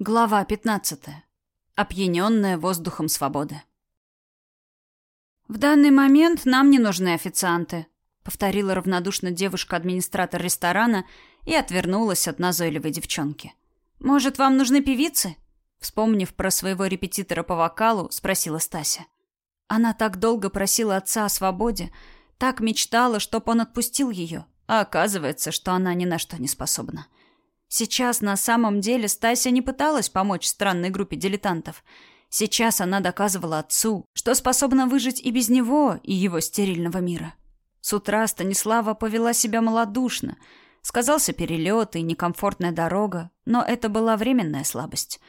Глава 15. Опьяненная воздухом свободы. «В данный момент нам не нужны официанты», — повторила равнодушно девушка-администратор ресторана и отвернулась от назойливой девчонки. «Может, вам нужны певицы?» Вспомнив про своего репетитора по вокалу, спросила Стася. Она так долго просила отца о свободе, так мечтала, чтоб он отпустил ее, а оказывается, что она ни на что не способна. Сейчас на самом деле Стася не пыталась помочь странной группе дилетантов. Сейчас она доказывала отцу, что способна выжить и без него, и его стерильного мира. С утра Станислава повела себя малодушно. Сказался перелет и некомфортная дорога, но это была временная слабость.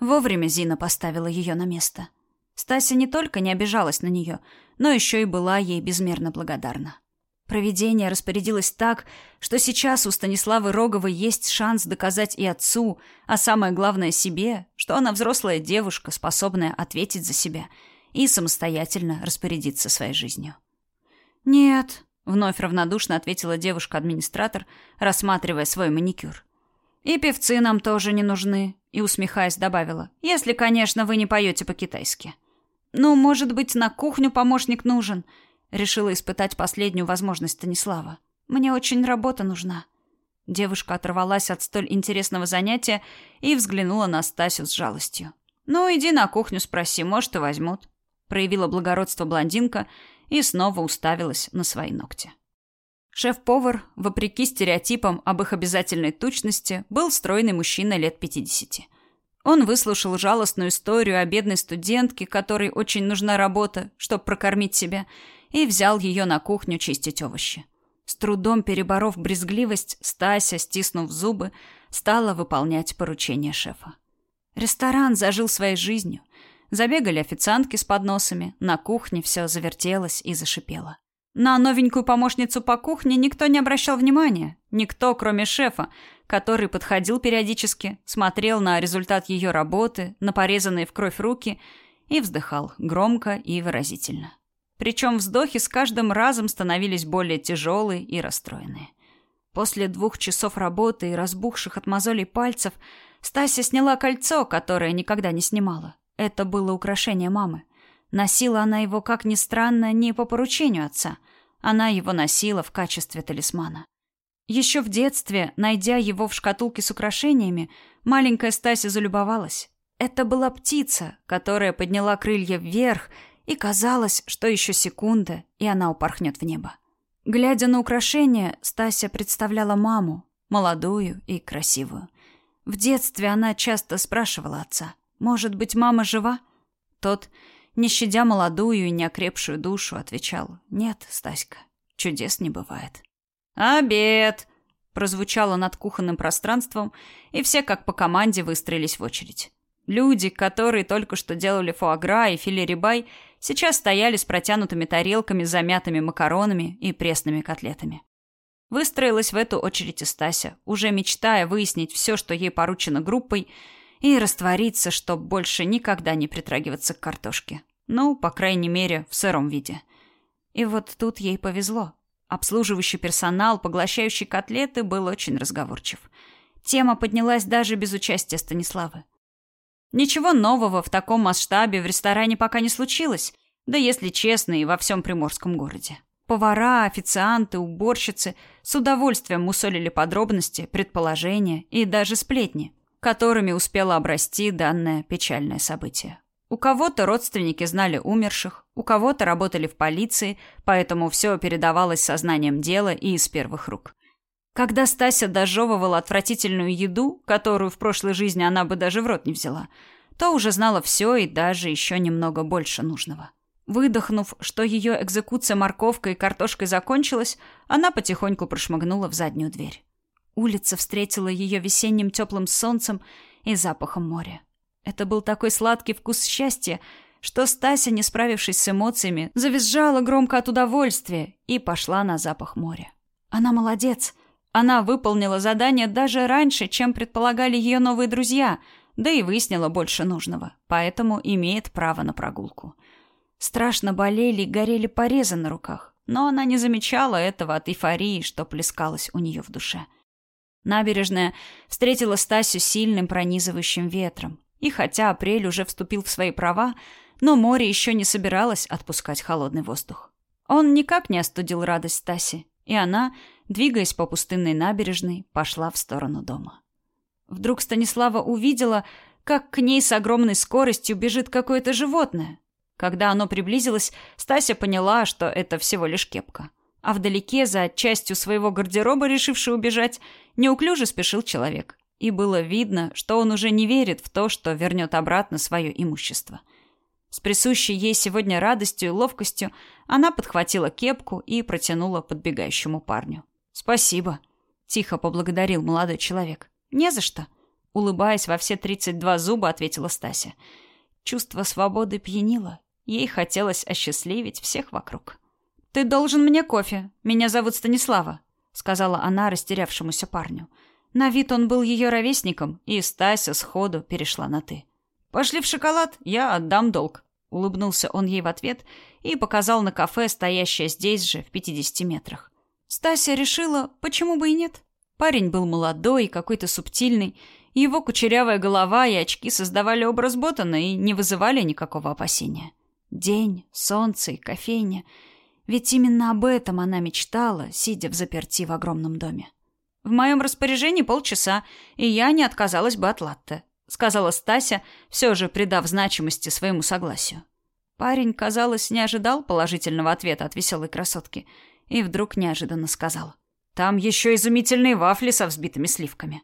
Вовремя Зина поставила ее на место. Стася не только не обижалась на нее, но еще и была ей безмерно благодарна. Провидение распорядилось так, что сейчас у Станиславы Роговой есть шанс доказать и отцу, а самое главное себе, что она взрослая девушка, способная ответить за себя и самостоятельно распорядиться своей жизнью. «Нет», — вновь равнодушно ответила девушка-администратор, рассматривая свой маникюр. «И певцы нам тоже не нужны», — и, усмехаясь, добавила, «если, конечно, вы не поете по-китайски». «Ну, может быть, на кухню помощник нужен», — Решила испытать последнюю возможность Станислава. Мне очень работа нужна. Девушка оторвалась от столь интересного занятия и взглянула на Стасю с жалостью. «Ну, иди на кухню спроси, может, и возьмут». Проявила благородство блондинка и снова уставилась на свои ногти. Шеф-повар, вопреки стереотипам об их обязательной тучности, был стройный мужчина лет пятидесяти. Он выслушал жалостную историю о бедной студентке, которой очень нужна работа, чтобы прокормить себя, и взял ее на кухню чистить овощи. С трудом переборов брезгливость, Стася, стиснув зубы, стала выполнять поручения шефа. Ресторан зажил своей жизнью. Забегали официантки с подносами, на кухне все завертелось и зашипело. На новенькую помощницу по кухне никто не обращал внимания. Никто, кроме шефа, который подходил периодически, смотрел на результат ее работы, на порезанные в кровь руки и вздыхал громко и выразительно. Причем вздохи с каждым разом становились более тяжелые и расстроенные. После двух часов работы и разбухших от мозолей пальцев Стася сняла кольцо, которое никогда не снимала. Это было украшение мамы. Носила она его, как ни странно, не по поручению отца. Она его носила в качестве талисмана. Еще в детстве, найдя его в шкатулке с украшениями, маленькая Стася залюбовалась. Это была птица, которая подняла крылья вверх и казалось, что еще секунда, и она упорхнет в небо. Глядя на украшение, Стася представляла маму, молодую и красивую. В детстве она часто спрашивала отца, «Может быть, мама жива?» Тот, не щадя молодую и неокрепшую душу, отвечал, «Нет, Стаська, чудес не бывает». «Обед!» прозвучало над кухонным пространством, и все как по команде выстроились в очередь. Люди, которые только что делали фуагра и филе рибай, сейчас стояли с протянутыми тарелками замятыми макаронами и пресными котлетами. Выстроилась в эту очередь и Стася, уже мечтая выяснить все, что ей поручено группой, и раствориться, чтоб больше никогда не притрагиваться к картошке. Ну, по крайней мере, в сыром виде. И вот тут ей повезло. Обслуживающий персонал, поглощающий котлеты, был очень разговорчив. Тема поднялась даже без участия Станиславы. Ничего нового в таком масштабе в ресторане пока не случилось, да если честно, и во всем приморском городе. Повара, официанты, уборщицы с удовольствием мусолили подробности, предположения и даже сплетни, которыми успело обрасти данное печальное событие. У кого-то родственники знали умерших, у кого-то работали в полиции, поэтому все передавалось сознанием дела и из первых рук. Когда Стася дожевывала отвратительную еду, которую в прошлой жизни она бы даже в рот не взяла, то уже знала все и даже еще немного больше нужного. Выдохнув, что ее экзекуция морковкой и картошкой закончилась, она потихоньку прошмыгнула в заднюю дверь. Улица встретила ее весенним теплым солнцем и запахом моря. Это был такой сладкий вкус счастья, что Стася, не справившись с эмоциями, завизжала громко от удовольствия и пошла на запах моря. Она молодец. Она выполнила задание даже раньше, чем предполагали ее новые друзья, да и выяснила больше нужного, поэтому имеет право на прогулку. Страшно болели и горели порезы на руках, но она не замечала этого от эйфории, что плескалась у нее в душе. Набережная встретила Стасю сильным пронизывающим ветром. И хотя апрель уже вступил в свои права, но море еще не собиралось отпускать холодный воздух. Он никак не остудил радость Стаси, и она, двигаясь по пустынной набережной, пошла в сторону дома. Вдруг Станислава увидела, как к ней с огромной скоростью бежит какое-то животное. Когда оно приблизилось, Стася поняла, что это всего лишь кепка. А вдалеке, за частью своего гардероба, решивший убежать, неуклюже спешил человек. И было видно, что он уже не верит в то, что вернет обратно свое имущество. С присущей ей сегодня радостью и ловкостью она подхватила кепку и протянула подбегающему парню. «Спасибо», — тихо поблагодарил молодой человек. «Не за что», — улыбаясь во все тридцать два зуба, ответила Стася. Чувство свободы пьянило. Ей хотелось осчастливить всех вокруг. «Ты должен мне кофе. Меня зовут Станислава», — сказала она растерявшемуся парню. На вид он был ее ровесником, и Стася сходу перешла на «ты». «Пошли в шоколад, я отдам долг», — улыбнулся он ей в ответ и показал на кафе, стоящее здесь же, в пятидесяти метрах. Стася решила, почему бы и нет. Парень был молодой, какой-то субтильный, его кучерявая голова и очки создавали образ Ботана и не вызывали никакого опасения. День, солнце и кофейня — ведь именно об этом она мечтала, сидя в заперти в огромном доме. «В моем распоряжении полчаса, и я не отказалась бы от латте», сказала Стася, все же придав значимости своему согласию. Парень, казалось, не ожидал положительного ответа от веселой красотки и вдруг неожиданно сказал. «Там еще изумительные вафли со взбитыми сливками».